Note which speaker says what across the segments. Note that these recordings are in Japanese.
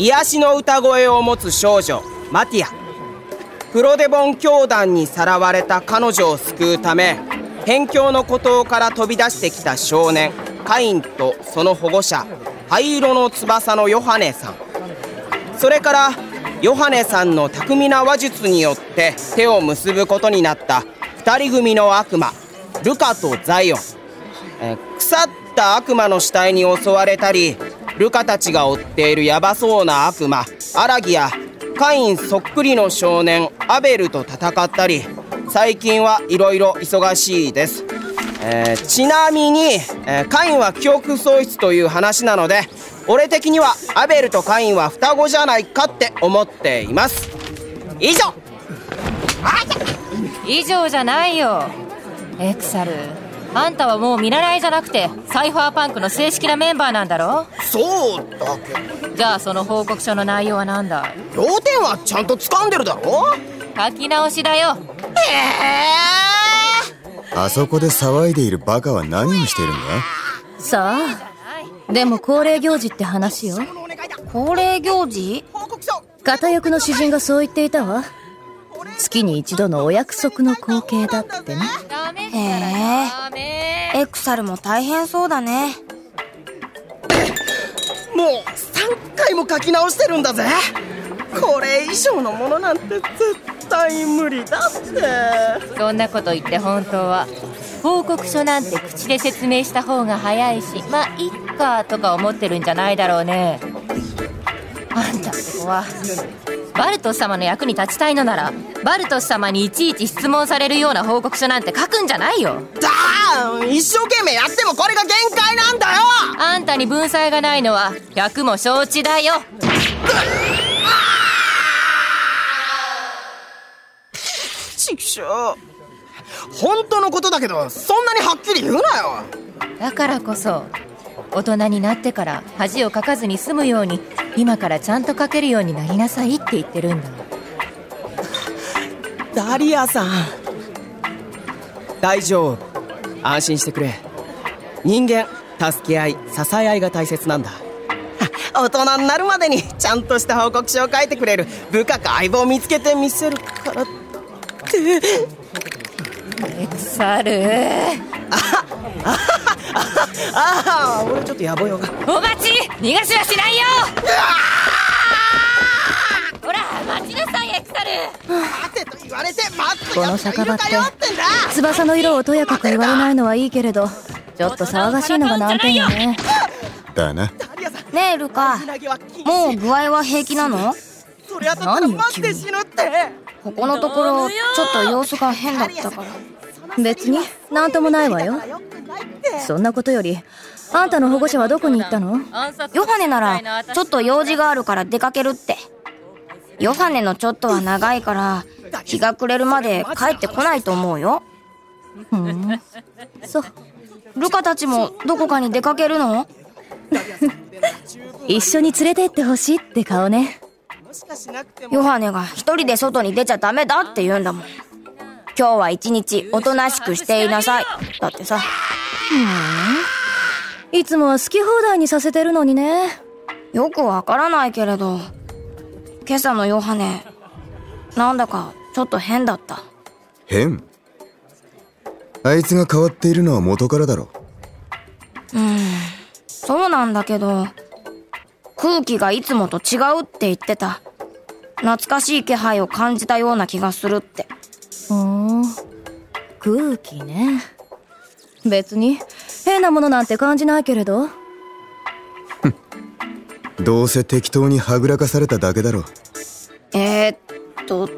Speaker 1: 癒しの歌声を持つ少女マティア。プロデボン教団にさらわれた彼女を救うため辺境の孤島から飛び出してきた少年カインとその保護者灰色の翼のヨハネさん。それからヨハネさんの巧みな話術によって手を結ぶことになった2人組の悪魔ルカとザイオン、え腐った悪魔の死体に襲われたりルカたちが追っているヤバそうな悪魔アラギやカインそっくりの少年アベルと戦ったり最近はいろいろ忙しいです、えー、ちなみに、えー、カインは記憶喪失という話なので俺的にはアベルとカインは双子じゃないかって思っています。以上。
Speaker 2: 以上じゃないよ。エクサル。あんたはもう見習いじゃなくてサイファーパンクの正式なメンバーなんだろ？
Speaker 1: そうだけ
Speaker 2: ど。じゃあその報告書の内容は何だ？
Speaker 1: 要点はちゃんと掴んでるだろ？
Speaker 2: 書き直しだよ。へ
Speaker 3: えあそこで騒いでいるバカは何をしているんだ？
Speaker 4: さあでも恒例行事って話よ。
Speaker 5: 恒例行事？
Speaker 4: 片翼の詩人がそう言っていたわ。月に一度のお約束の光景だってね。
Speaker 5: へえエクサルも大変そうだね。
Speaker 1: もう3回も書き直してるんだぜ。これ以上のものなんて絶対無理だって。
Speaker 2: そんなこと言って本当は報告書なんて口で説明した方が早いしまあいっかとか思ってるんじゃないだろうね。あんたって子はバルトス様の役に立ちたいのならバルトス様にいちいち質問されるような報告書なんて書くんじゃないよ。
Speaker 1: だー一生懸命やってもこれが限界なんだよ。
Speaker 2: あんたに文才がないのは100も承知だよ。
Speaker 1: ちくしょう本当のことだけどそんなにはっきり言うなよ。
Speaker 2: だからこそ大人になってから恥をかかずに済むように今からちゃんと書けるようになりなさいって言ってるんだ。
Speaker 1: ダリアさん。大丈夫。安心してくれ。人間助け合い支え合いが大切なんだ。大人になるまでにちゃんとした報告書を書いてくれる。部下か相棒を見つけてみせるからって。
Speaker 2: エクサル。
Speaker 1: あ あああ俺ちょっとやぼよが。
Speaker 2: お待ち逃がしはしないよ。ほら待ちなさいエクサル。
Speaker 1: 待てと言われて待
Speaker 4: ってこの酒場って翼の色をとやかく言われないのはいいけれどちょっと騒がしいのが難点よね。
Speaker 3: だな
Speaker 5: ね。えルカ。もう具合は平気なの？
Speaker 1: 何よ急に。
Speaker 5: ここのところちょっと様子が変だったから。
Speaker 4: 別に何ともないわよそんなことよりあんたの保護者はどこに行ったの？
Speaker 5: ヨハネならちょっと用事があるから出かけるって。ヨハネのちょっとは長いから日が暮れるまで帰ってこないと思うよ。
Speaker 4: ふん。そう。
Speaker 5: ルカたちもどこかに出かけるの？
Speaker 4: 一緒に連れてってほしいって顔ね。
Speaker 5: ヨハネが一人で外に出ちゃダメだって言うんだもん。今日は一日おとなしくしていなさい。だってさ。
Speaker 4: うんいつもは好き放題にさせてるのにね。
Speaker 5: よくわからないけれど今朝のヨハネなんだかちょっと変だった。
Speaker 3: 変？あいつが変わっているのは元からだろ
Speaker 5: う。ん。そうなんだけど空気がいつもと違うって言ってた。懐かしい気配を感じたような気がするって。
Speaker 4: ふん。空気ね別に。変なものなんて感じないけれど。
Speaker 3: どうせ適当にはぐらかされただけだろ
Speaker 5: えー、っと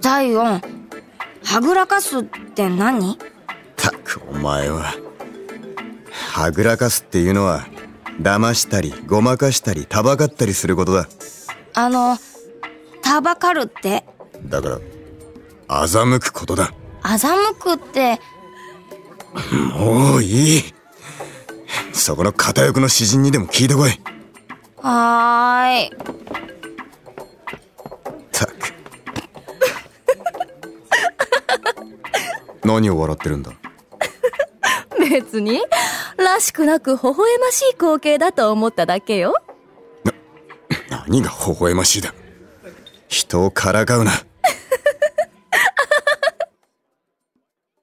Speaker 5: ザイオンはぐらかすって何？
Speaker 3: たくお前は。はぐらかすっていうのは騙したりごまかしたりたばかったりすることだ。
Speaker 5: あのたばかるって？
Speaker 3: だから欺くことだ。
Speaker 5: 欺くって
Speaker 3: もういい。そこの片翼の詩人にでも聞いてこい。
Speaker 5: はーい。
Speaker 3: たく。何を笑ってるんだ？
Speaker 4: 別にらしくなく微笑ましい光景だと思っただけよ。
Speaker 3: な何が微笑ましいだ？人をからかうな